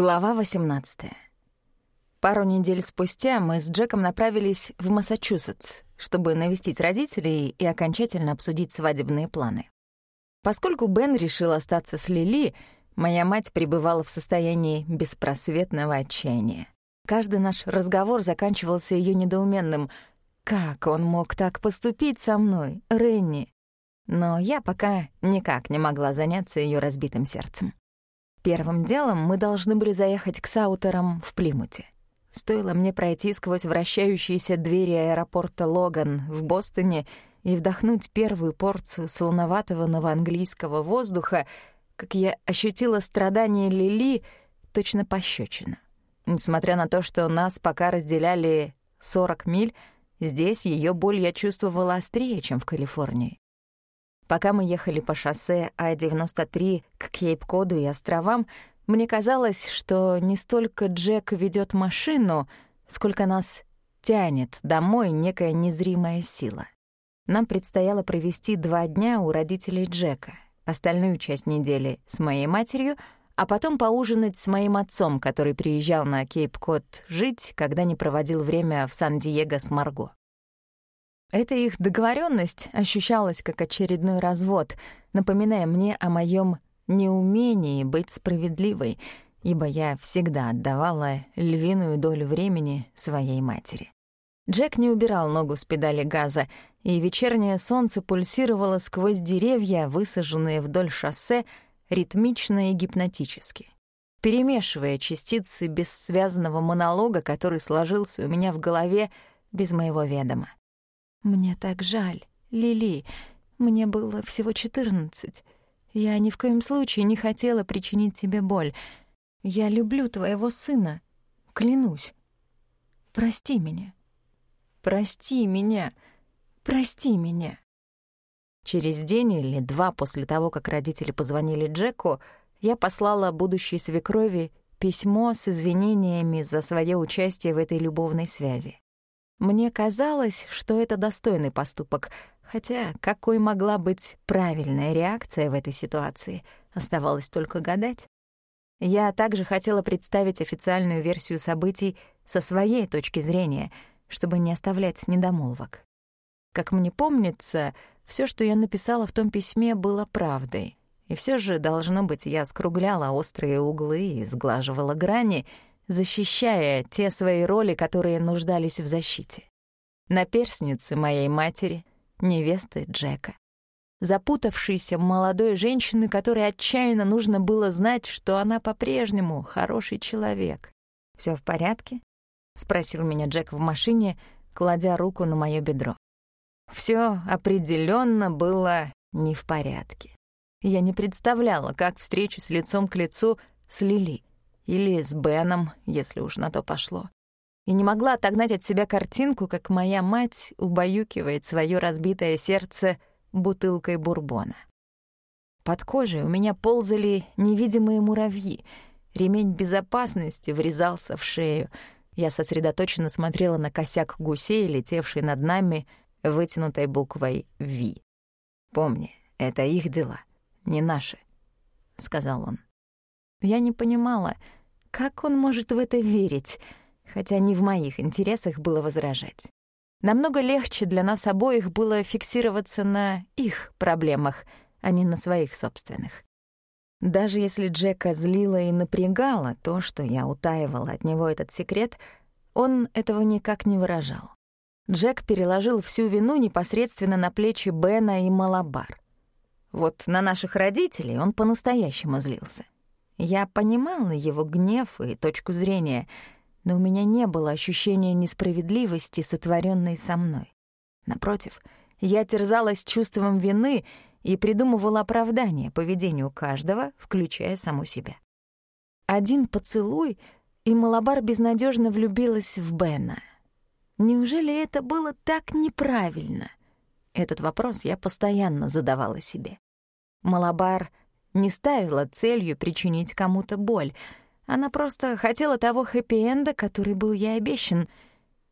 Глава 18. Пару недель спустя мы с Джеком направились в Массачусетс, чтобы навестить родителей и окончательно обсудить свадебные планы. Поскольку Бен решил остаться с Лили, моя мать пребывала в состоянии беспросветного отчаяния. Каждый наш разговор заканчивался ее недоуменным «Как он мог так поступить со мной, Ренни?» Но я пока никак не могла заняться ее разбитым сердцем. Первым делом мы должны были заехать к Саутерам в Плимуте. Стоило мне пройти сквозь вращающиеся двери аэропорта Логан в Бостоне и вдохнуть первую порцию слоноватого новоанглийского воздуха, как я ощутила страдания Лили точно пощечина. Несмотря на то, что нас пока разделяли 40 миль, здесь ее боль я чувствовала острее, чем в Калифорнии. Пока мы ехали по шоссе А-93 к Кейп-Коду и островам, мне казалось, что не столько Джек ведет машину, сколько нас тянет домой некая незримая сила. Нам предстояло провести два дня у родителей Джека, остальную часть недели с моей матерью, а потом поужинать с моим отцом, который приезжал на Кейп-Код жить, когда не проводил время в Сан-Диего с Марго. Эта их договоренность ощущалась как очередной развод, напоминая мне о моем неумении быть справедливой, ибо я всегда отдавала львиную долю времени своей матери. Джек не убирал ногу с педали газа, и вечернее солнце пульсировало сквозь деревья, высаженные вдоль шоссе, ритмично и гипнотически. Перемешивая частицы бессвязного монолога, который сложился у меня в голове без моего ведома. «Мне так жаль, Лили. Мне было всего четырнадцать. Я ни в коем случае не хотела причинить тебе боль. Я люблю твоего сына. Клянусь. Прости меня. Прости меня. Прости меня». Через день или два после того, как родители позвонили Джеку, я послала будущей свекрови письмо с извинениями за свое участие в этой любовной связи. Мне казалось, что это достойный поступок, хотя какой могла быть правильная реакция в этой ситуации, оставалось только гадать. Я также хотела представить официальную версию событий со своей точки зрения, чтобы не оставлять недомолвок. Как мне помнится, все, что я написала в том письме, было правдой. И все же, должно быть, я скругляла острые углы и сглаживала грани — защищая те свои роли, которые нуждались в защите. Наперсницы моей матери, невесты Джека. Запутавшейся молодой женщины, которой отчаянно нужно было знать, что она по-прежнему хороший человек. Все в порядке?» — спросил меня Джек в машине, кладя руку на мое бедро. Все определенно было не в порядке. Я не представляла, как встречусь лицом к лицу с Лили. Или с Беном, если уж на то пошло. И не могла отогнать от себя картинку, как моя мать убаюкивает свое разбитое сердце бутылкой бурбона. Под кожей у меня ползали невидимые муравьи. Ремень безопасности врезался в шею. Я сосредоточенно смотрела на косяк гусей, летевший над нами вытянутой буквой «Ви». «Помни, это их дела, не наши», — сказал он. Я не понимала, как он может в это верить? Хотя не в моих интересах было возражать. Намного легче для нас обоих было фиксироваться на их проблемах, а не на своих собственных. Даже если Джека злило и напрягало то, что я утаивала от него этот секрет, он этого никак не выражал. Джек переложил всю вину непосредственно на плечи Бена и Малабар. Вот на наших родителей он по-настоящему злился. Я понимала его гнев и точку зрения, но у меня не было ощущения несправедливости, сотворенной со мной. Напротив, я терзалась чувством вины и придумывала оправдание поведению каждого, включая саму себя. Один поцелуй, и Малабар безнадежно влюбилась в Бена. Неужели это было так неправильно? Этот вопрос я постоянно задавала себе. Малабар не ставила целью причинить кому-то боль. Она просто хотела того хэппи-энда, который был ей обещан.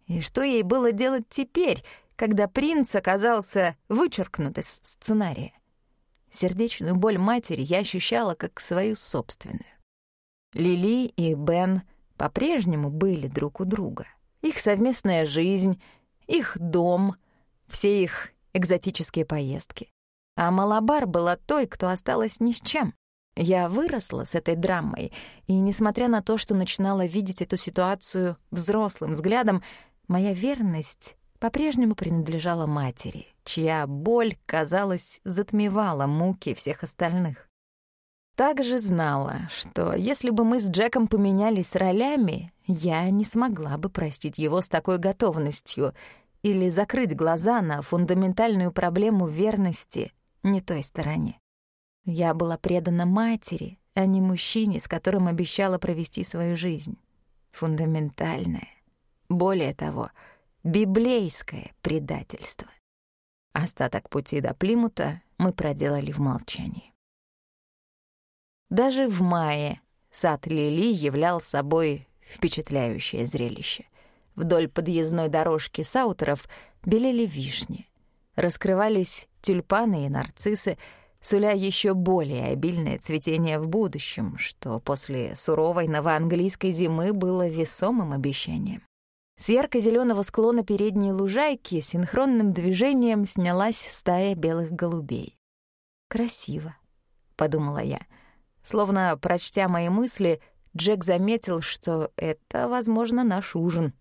И что ей было делать теперь, когда принц оказался вычеркнут из сценария? Сердечную боль матери я ощущала как свою собственную. Лили и Бен по-прежнему были друг у друга. Их совместная жизнь, их дом, все их экзотические поездки. А Малабар была той, кто осталась ни с чем. Я выросла с этой драмой, и, несмотря на то, что начинала видеть эту ситуацию взрослым взглядом, моя верность по-прежнему принадлежала матери, чья боль, казалось, затмевала муки всех остальных. Также знала, что если бы мы с Джеком поменялись ролями, я не смогла бы простить его с такой готовностью или закрыть глаза на фундаментальную проблему верности не той стороне. Я была предана матери, а не мужчине, с которым обещала провести свою жизнь. Фундаментальное. Более того, библейское предательство. Остаток пути до Плимута мы проделали в молчании. Даже в мае сад Лили являл собой впечатляющее зрелище. Вдоль подъездной дорожки саутеров белели вишни. Раскрывались тюльпаны и нарциссы, суля еще более обильное цветение в будущем, что после суровой новоанглийской зимы было весомым обещанием. С ярко зеленого склона передней лужайки синхронным движением снялась стая белых голубей. «Красиво», — подумала я. Словно, прочтя мои мысли, Джек заметил, что это, возможно, наш ужин.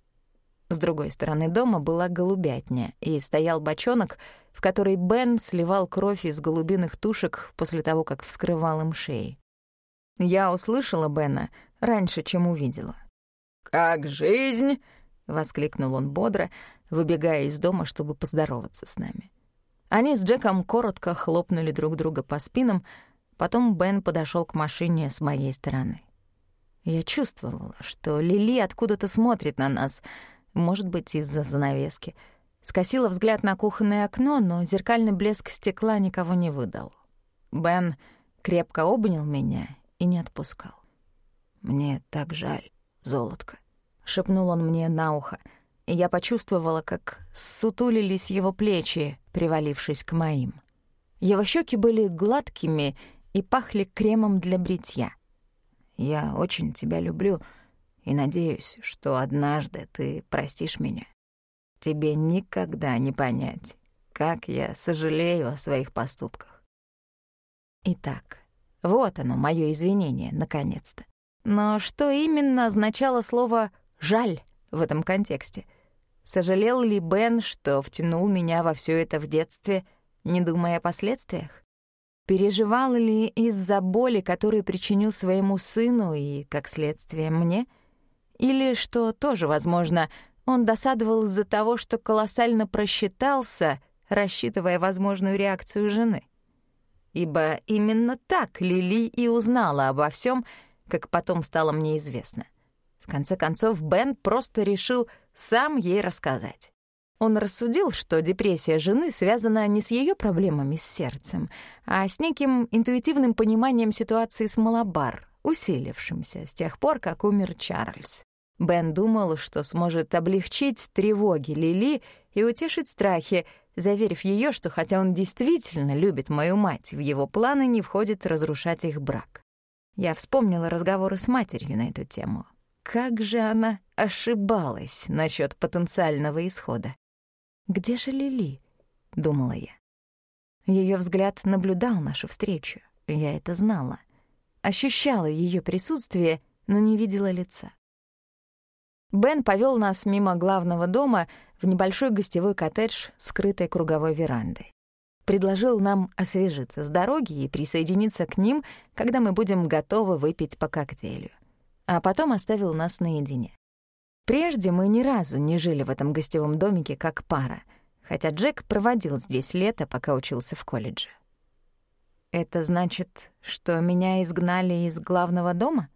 С другой стороны дома была голубятня, и стоял бочонок — в которой Бен сливал кровь из голубиных тушек после того, как вскрывал им шеи. Я услышала Бена раньше, чем увидела. «Как жизнь?» — воскликнул он бодро, выбегая из дома, чтобы поздороваться с нами. Они с Джеком коротко хлопнули друг друга по спинам, потом Бен подошел к машине с моей стороны. Я чувствовала, что Лили откуда-то смотрит на нас, может быть, из-за занавески — Скосила взгляд на кухонное окно, но зеркальный блеск стекла никого не выдал. Бен крепко обнял меня и не отпускал. «Мне так жаль, золотко», — шепнул он мне на ухо, и я почувствовала, как сутулились его плечи, привалившись к моим. Его щеки были гладкими и пахли кремом для бритья. «Я очень тебя люблю и надеюсь, что однажды ты простишь меня». Тебе никогда не понять, как я сожалею о своих поступках. Итак, вот оно, мое извинение, наконец-то. Но что именно означало слово «жаль» в этом контексте? Сожалел ли Бен, что втянул меня во все это в детстве, не думая о последствиях? Переживал ли из-за боли, которую причинил своему сыну и, как следствие, мне? Или, что тоже возможно, он досадовал из-за того, что колоссально просчитался, рассчитывая возможную реакцию жены. Ибо именно так Лили и узнала обо всем, как потом стало мне известно. В конце концов, Бен просто решил сам ей рассказать. Он рассудил, что депрессия жены связана не с ее проблемами с сердцем, а с неким интуитивным пониманием ситуации с Малабар, усилившимся с тех пор, как умер Чарльз. Бен думал, что сможет облегчить тревоги Лили и утешить страхи, заверив ее, что хотя он действительно любит мою мать, в его планы не входит разрушать их брак. Я вспомнила разговоры с матерью на эту тему. Как же она ошибалась насчет потенциального исхода. «Где же Лили?» — думала я. Ее взгляд наблюдал нашу встречу, я это знала. Ощущала ее присутствие, но не видела лица. Бен повел нас мимо главного дома в небольшой гостевой коттедж с крытой круговой верандой. Предложил нам освежиться с дороги и присоединиться к ним, когда мы будем готовы выпить по коктейлю. А потом оставил нас наедине. Прежде мы ни разу не жили в этом гостевом домике как пара, хотя Джек проводил здесь лето, пока учился в колледже. «Это значит, что меня изгнали из главного дома?»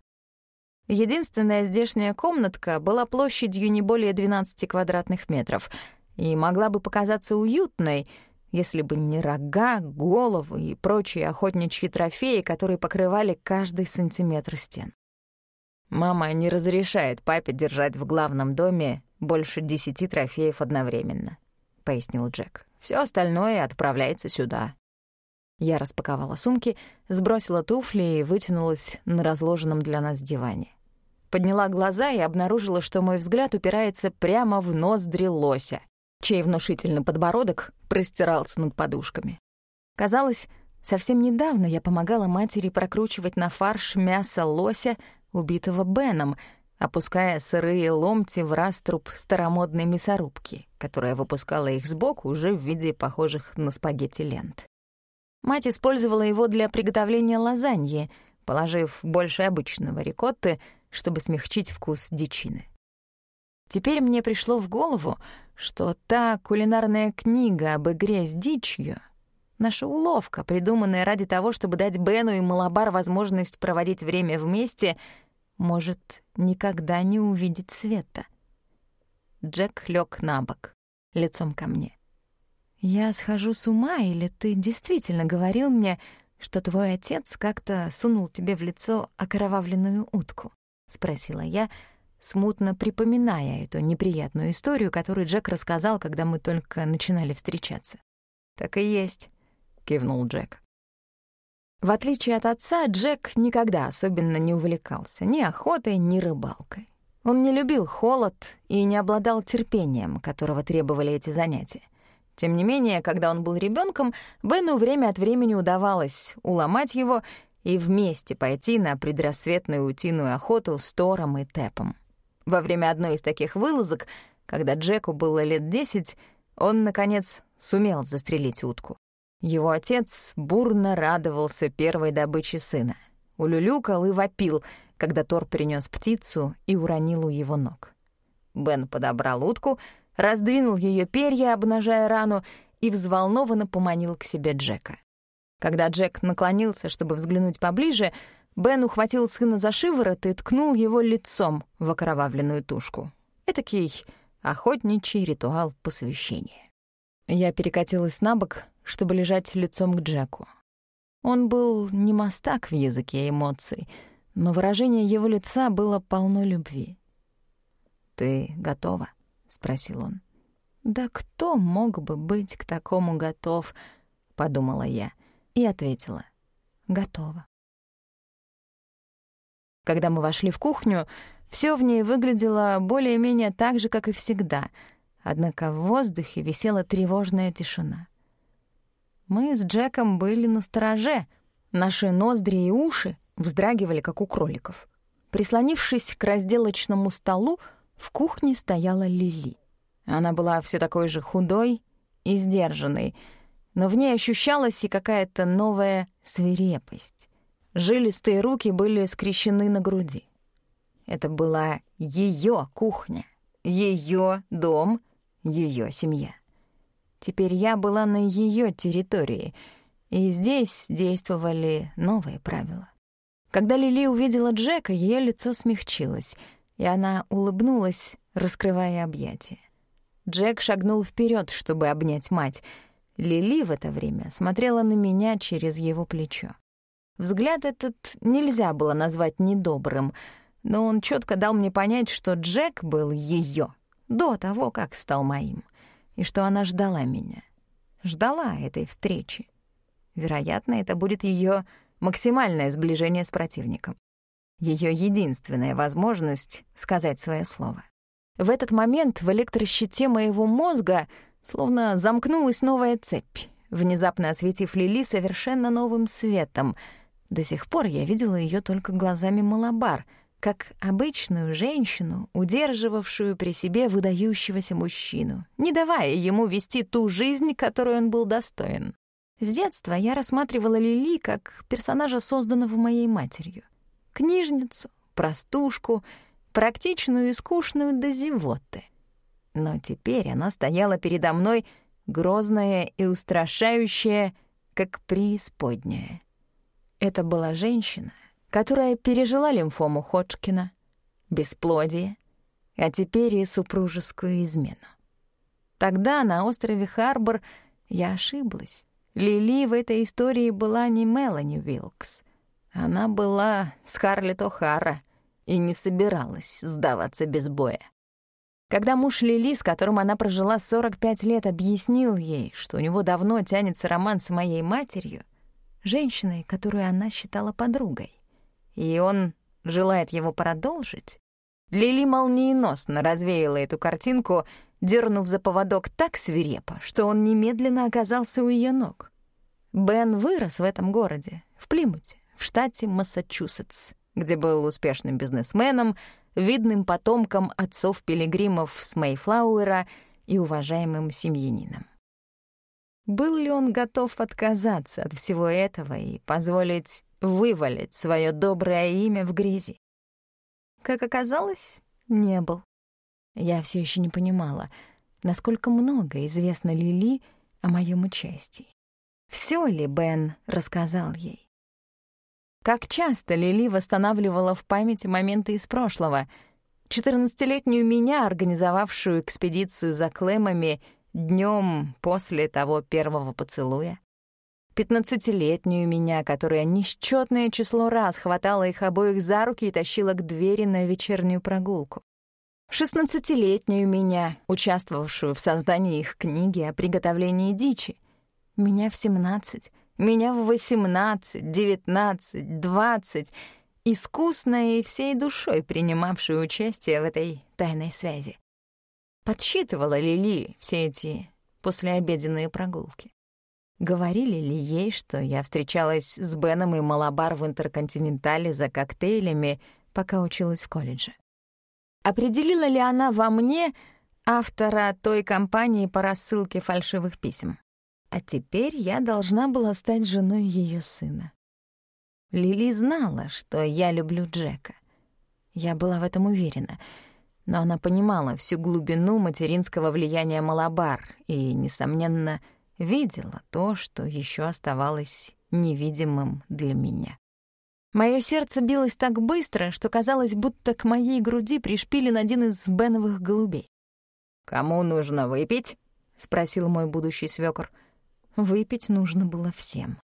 Единственная здешняя комнатка была площадью не более 12 квадратных метров и могла бы показаться уютной, если бы не рога, головы и прочие охотничьи трофеи, которые покрывали каждый сантиметр стен. «Мама не разрешает папе держать в главном доме больше десяти трофеев одновременно», — пояснил Джек. Все остальное отправляется сюда». Я распаковала сумки, сбросила туфли и вытянулась на разложенном для нас диване. Подняла глаза и обнаружила, что мой взгляд упирается прямо в ноздри лося, чей внушительный подбородок простирался над подушками. Казалось, совсем недавно я помогала матери прокручивать на фарш мясо лося, убитого Беном, опуская сырые ломти в раструб старомодной мясорубки, которая выпускала их сбоку уже в виде похожих на спагетти лент. Мать использовала его для приготовления лазаньи, положив больше обычного рикотты, чтобы смягчить вкус дичины. Теперь мне пришло в голову, что та кулинарная книга об игре с дичью — наша уловка, придуманная ради того, чтобы дать Бену и Малабар возможность проводить время вместе, может никогда не увидеть света. Джек лег на бок, лицом ко мне. «Я схожу с ума, или ты действительно говорил мне, что твой отец как-то сунул тебе в лицо окровавленную утку?» — спросила я, смутно припоминая эту неприятную историю, которую Джек рассказал, когда мы только начинали встречаться. «Так и есть», — кивнул Джек. В отличие от отца, Джек никогда особенно не увлекался ни охотой, ни рыбалкой. Он не любил холод и не обладал терпением, которого требовали эти занятия. Тем не менее, когда он был ребенком, Бену время от времени удавалось уломать его и вместе пойти на предрассветную утиную охоту с Тором и Тэпом. Во время одной из таких вылазок, когда Джеку было лет десять, он, наконец, сумел застрелить утку. Его отец бурно радовался первой добыче сына. Улюлюкал и вопил, когда Тор принес птицу и уронил у его ног. Бен подобрал утку — раздвинул ее перья, обнажая рану, и взволнованно поманил к себе Джека. Когда Джек наклонился, чтобы взглянуть поближе, Бен ухватил сына за шиворот и ткнул его лицом в окровавленную тушку. Этакий охотничий ритуал посвящения. Я перекатилась на бок, чтобы лежать лицом к Джеку. Он был не мастак в языке эмоций, но выражение его лица было полно любви. «Ты готова?» — спросил он. «Да кто мог бы быть к такому готов?» — подумала я и ответила. «Готова». Когда мы вошли в кухню, все в ней выглядело более-менее так же, как и всегда, однако в воздухе висела тревожная тишина. Мы с Джеком были на стороже, наши ноздри и уши вздрагивали, как у кроликов. Прислонившись к разделочному столу, в кухне стояла Лили. Она была все такой же худой и сдержанной, но в ней ощущалась и какая-то новая свирепость. Жилистые руки были скрещены на груди. Это была ее кухня, ее дом, ее семья. Теперь я была на ее территории, и здесь действовали новые правила. Когда Лили увидела Джека, ее лицо смягчилось — и она улыбнулась, раскрывая объятия. Джек шагнул вперед, чтобы обнять мать. Лили в это время смотрела на меня через его плечо. Взгляд этот нельзя было назвать недобрым, но он четко дал мне понять, что Джек был ее до того, как стал моим, и что она ждала меня. Ждала этой встречи. Вероятно, это будет ее максимальное сближение с противником ее единственная возможность сказать свое слово. В этот момент в электрощите моего мозга словно замкнулась новая цепь, внезапно осветив Лили совершенно новым светом. До сих пор я видела ее только глазами Малабар, как обычную женщину, удерживавшую при себе выдающегося мужчину, не давая ему вести ту жизнь, которой он был достоин. С детства я рассматривала Лили как персонажа, созданного моей матерью книжницу, простушку, практичную и скучную до зевоты. Но теперь она стояла передо мной, грозная и устрашающая, как преисподняя. Это была женщина, которая пережила лимфому Ходжкина, бесплодие, а теперь и супружескую измену. Тогда на острове Харбор я ошиблась. Лили в этой истории была не Мелани Вилкс, она была Скарлетт О'Хара и не собиралась сдаваться без боя. Когда муж Лили, с которым она прожила 45 лет, объяснил ей, что у него давно тянется роман с моей матерью, женщиной, которую она считала подругой. И он желает его продолжить. Лили молниеносно развеяла эту картинку, дернув за поводок так свирепо, что он немедленно оказался у ее ног. Бен вырос в этом городе, в Плимуте, в штате Массачусетс, где был успешным бизнесменом, видным потомком отцов-пилигримов с Мейфлауэра и уважаемым семьянином. Был ли он готов отказаться от всего этого и позволить вывалить свое доброе имя в грязи? Как оказалось, не был. Я все еще не понимала, насколько много известно Лили о моем участии. Все ли Бен рассказал ей? Как часто Лили восстанавливала в памяти моменты из прошлого, четырнадцатилетнюю меня, организовавшую экспедицию за Клемами днем после того первого поцелуя, пятнадцатилетнюю меня, которая несчетное число раз хватала их обоих за руки и тащила к двери на вечернюю прогулку, шестнадцатилетнюю меня, участвовавшую в создании их книги о приготовлении дичи, меня в семнадцать, меня в восемнадцать, девятнадцать, двадцать, искусная и всей душой принимавшую участие в этой тайной связи. Подсчитывала ли Ли все эти послеобеденные прогулки? Говорили ли ей, что я встречалась с Беном и Малабар в Интерконтинентале за коктейлями, пока училась в колледже? Определила ли она во мне автора той кампании по рассылке фальшивых писем? А теперь я должна была стать женой ее сына. Лили знала, что я люблю Джека. Я была в этом уверена, но она понимала всю глубину материнского влияния Малабар и, несомненно, видела то, что еще оставалось невидимым для меня. Мое сердце билось так быстро, что казалось, будто к моей груди пришпилен один из беновых голубей. «Кому нужно выпить?» — спросил мой будущий свёкор. Выпить нужно было всем.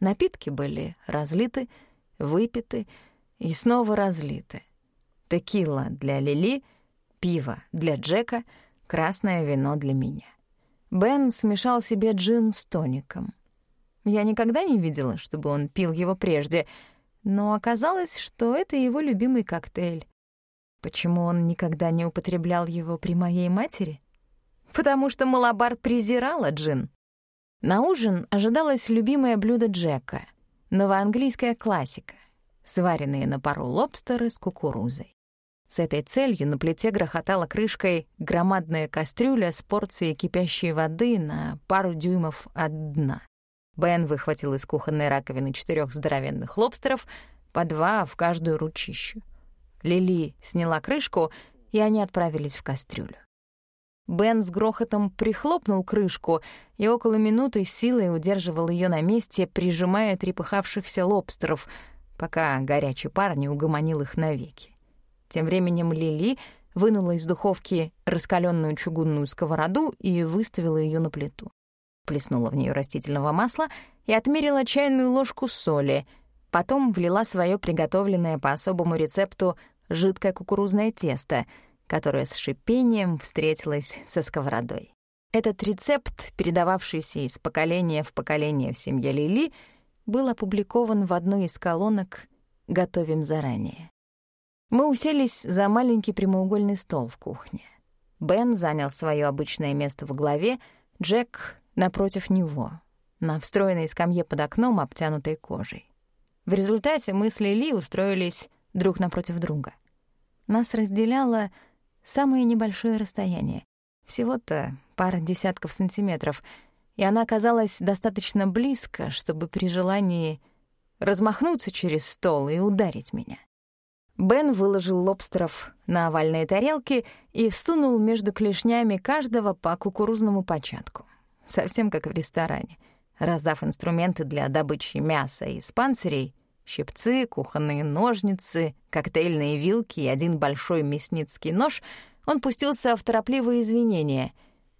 Напитки были разлиты, выпиты и снова разлиты. Текила для Лили, пиво для Джека, красное вино для меня. Бен смешал себе джин с тоником. Я никогда не видела, чтобы он пил его прежде, но оказалось, что это его любимый коктейль. Почему он никогда не употреблял его при моей матери? Потому что Малабар презирала джин. На ужин ожидалось любимое блюдо Джека — новоанглийская классика, сваренные на пару лобстеры с кукурузой. С этой целью на плите грохотала крышкой громадная кастрюля с порцией кипящей воды на пару дюймов от дна. Бен выхватил из кухонной раковины четырех здоровенных лобстеров, по два в каждую ручищу. Лили сняла крышку, и они отправились в кастрюлю. Бен с грохотом прихлопнул крышку и около минуты силой удерживал ее на месте, прижимая трепыхавшихся лобстеров, пока горячий пар не угомонил их навеки. Тем временем Лили вынула из духовки раскаленную чугунную сковороду и выставила ее на плиту. Плеснула в нее растительного масла и отмерила чайную ложку соли, потом влила свое приготовленное по особому рецепту жидкое кукурузное тесто — которая с шипением встретилась со сковородой. Этот рецепт, передававшийся из поколения в поколение в семье Лили, был опубликован в одной из колонок «Готовим заранее». Мы уселись за маленький прямоугольный стол в кухне. Бен занял свое обычное место в главе, Джек — напротив него, на встроенной скамье под окном, обтянутой кожей. В результате мы с Лили устроились друг напротив друга. Нас разделяло самое небольшое расстояние, всего-то пара десятков сантиметров, и она оказалась достаточно близко, чтобы при желании размахнуться через стол и ударить меня. Бен выложил лобстеров на овальные тарелки и всунул между клешнями каждого по кукурузному початку. Совсем как в ресторане. Раздав инструменты для добычи мяса из панцирей, Щипцы, кухонные ножницы, коктейльные вилки и один большой мясницкий нож, он пустился в торопливые извинения,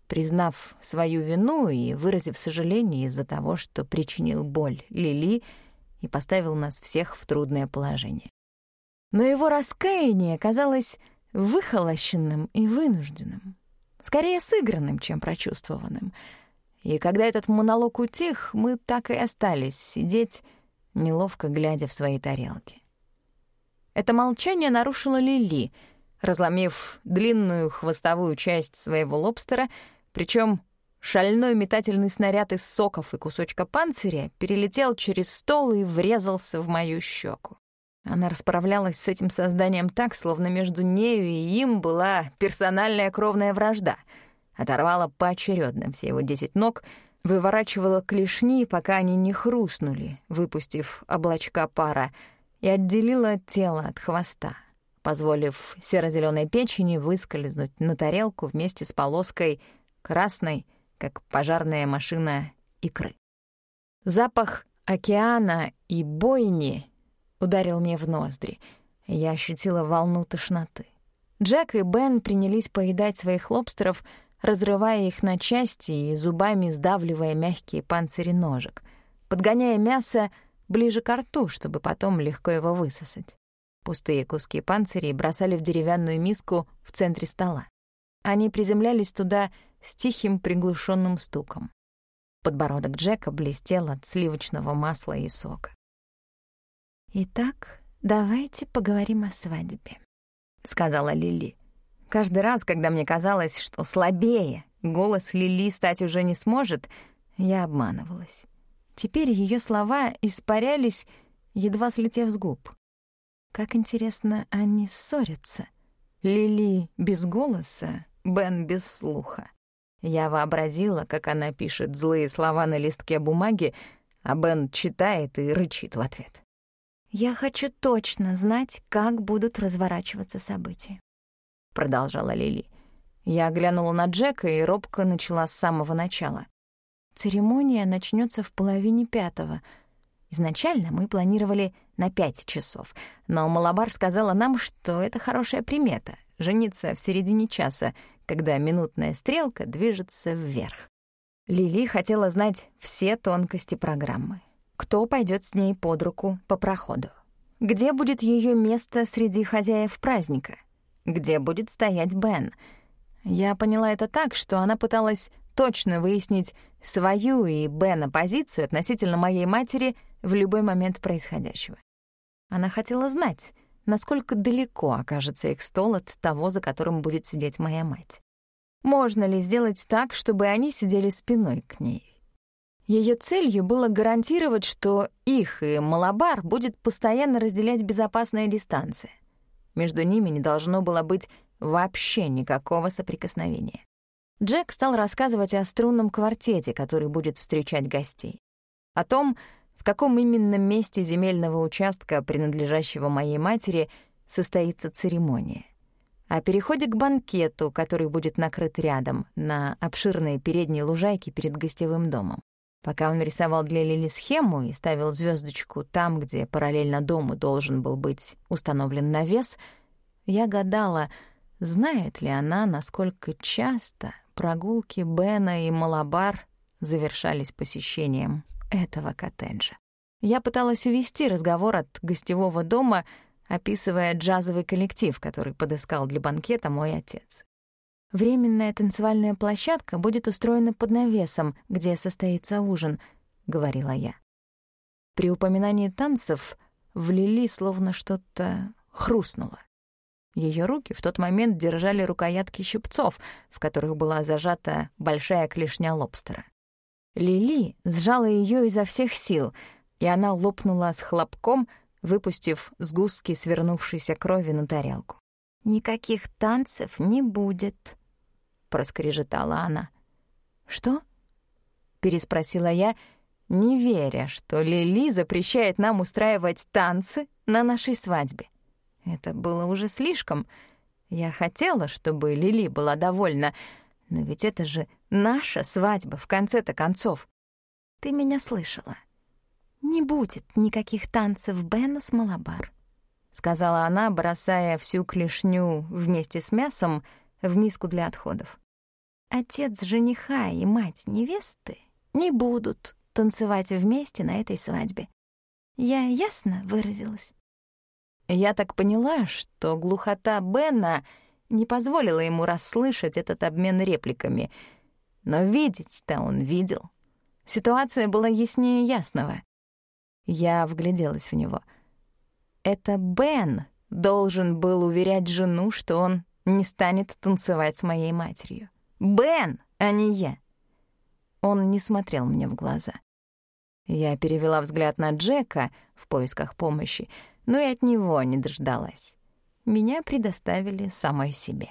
признав свою вину и выразив сожаление из-за того, что причинил боль Лили и поставил нас всех в трудное положение. Но его раскаяние казалось выхолощенным и вынужденным, скорее сыгранным, чем прочувствованным. И когда этот монолог утих, мы так и остались сидеть, неловко глядя в свои тарелки. Это молчание нарушила Лили, разломив длинную хвостовую часть своего лобстера, причем шальной метательный снаряд из соков и кусочка панциря перелетел через стол и врезался в мою щеку. Она расправлялась с этим созданием так, словно между нею и им была персональная кровная вражда. Оторвала поочередно все его десять ног, выворачивала клешни, пока они не хрустнули, выпустив облачка пара, и отделила тело от хвоста, позволив серо зеленой печени выскользнуть на тарелку вместе с полоской красной, как пожарная машина икры. Запах океана и бойни ударил мне в ноздри. Я ощутила волну тошноты. Джек и Бен принялись поедать своих лобстеров, разрывая их на части и зубами сдавливая мягкие панцири ножек, подгоняя мясо ближе к рту, чтобы потом легко его высосать. Пустые куски панцирей бросали в деревянную миску в центре стола. Они приземлялись туда с тихим приглушенным стуком. Подбородок Джека блестел от сливочного масла и сока. «Итак, давайте поговорим о свадьбе», — сказала Лили. Каждый раз, когда мне казалось, что слабее голос Лили стать уже не сможет, я обманывалась. Теперь ее слова испарялись, едва слетев с губ. Как интересно, они ссорятся. Лили без голоса, Бен без слуха. Я вообразила, как она пишет злые слова на листке бумаги, а Бен читает и рычит в ответ. «Я хочу точно знать, как будут разворачиваться события», — продолжала Лили. Я глянула на Джека и робко начала с самого начала. Церемония начнется в половине пятого. Изначально мы планировали на пять часов, но Малабар сказала нам, что это хорошая примета — жениться в середине часа, когда минутная стрелка движется вверх. Лили хотела знать все тонкости программы кто пойдет с ней под руку по проходу, где будет ее место среди хозяев праздника, где будет стоять Бен. Я поняла это так, что она пыталась точно выяснить свою и Бена позицию относительно моей матери в любой момент происходящего. Она хотела знать, насколько далеко окажется их стол от того, за которым будет сидеть моя мать. Можно ли сделать так, чтобы они сидели спиной к ней? Ее целью было гарантировать, что их и Малабар будет постоянно разделять безопасная дистанция. Между ними не должно было быть вообще никакого соприкосновения. Джек стал рассказывать о струнном квартете, который будет встречать гостей. О том, в каком именно месте земельного участка, принадлежащего моей матери, состоится церемония. О переходе к банкету, который будет накрыт рядом, на обширной передней лужайке перед гостевым домом. Пока он рисовал для Лили схему и ставил звездочку там, где параллельно дому должен был быть установлен навес, я гадала, знает ли она, насколько часто прогулки Бена и Малабар завершались посещением этого коттеджа. Я пыталась увести разговор от гостевого дома, описывая джазовый коллектив, который подыскал для банкета мой отец. Временная танцевальная площадка будет устроена под навесом, где состоится ужин, говорила я. При упоминании танцев в Лили словно что-то хрустнуло. Ее руки в тот момент держали рукоятки щипцов, в которых была зажата большая клешня лобстера. Лили сжала ее изо всех сил, и она лопнула с хлопком, выпустив сгустки свернувшейся крови на тарелку. «Никаких танцев не будет», — проскрежетала она. «Что?» — переспросила я, не веря, что Лили запрещает нам устраивать танцы на нашей свадьбе. Это было уже слишком. Я хотела, чтобы Лили была довольна, но ведь это же наша свадьба в конце-то концов. Ты меня слышала. Не будет никаких танцев Бена с Малабар сказала она, бросая всю клешню вместе с мясом в миску для отходов. Отец жениха и мать невесты не будут танцевать вместе на этой свадьбе. Я ясно выразилась? Я так поняла, что глухота Бена не позволила ему расслышать этот обмен репликами, Но видеть-то он видел. Ситуация была яснее ясного. Я вгляделась в него. Это Бен должен был уверять жену, что он не станет танцевать с моей матерью. Бен, а не я. Он не смотрел мне в глаза. Я перевела взгляд на Джека в поисках помощи, но и от него не дождалась. Меня предоставили самой себе.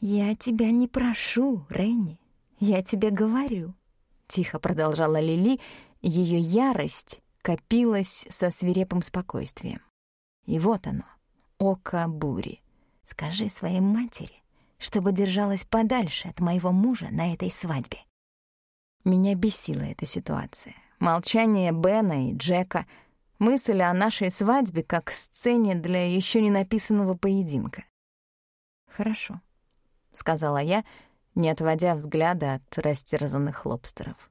«Я тебя не прошу, Ренни, я тебе говорю», — тихо продолжала Лили, ее ярость копилась со свирепым спокойствием. И вот оно, око бури. Скажи своей матери, чтобы держалась подальше от моего мужа на этой свадьбе. Меня бесила эта ситуация. Молчание Бена и Джека, мысль о нашей свадьбе как сцене для еще не написанного поединка. «Хорошо», — сказала я, не отводя взгляда от растерзанных лобстеров.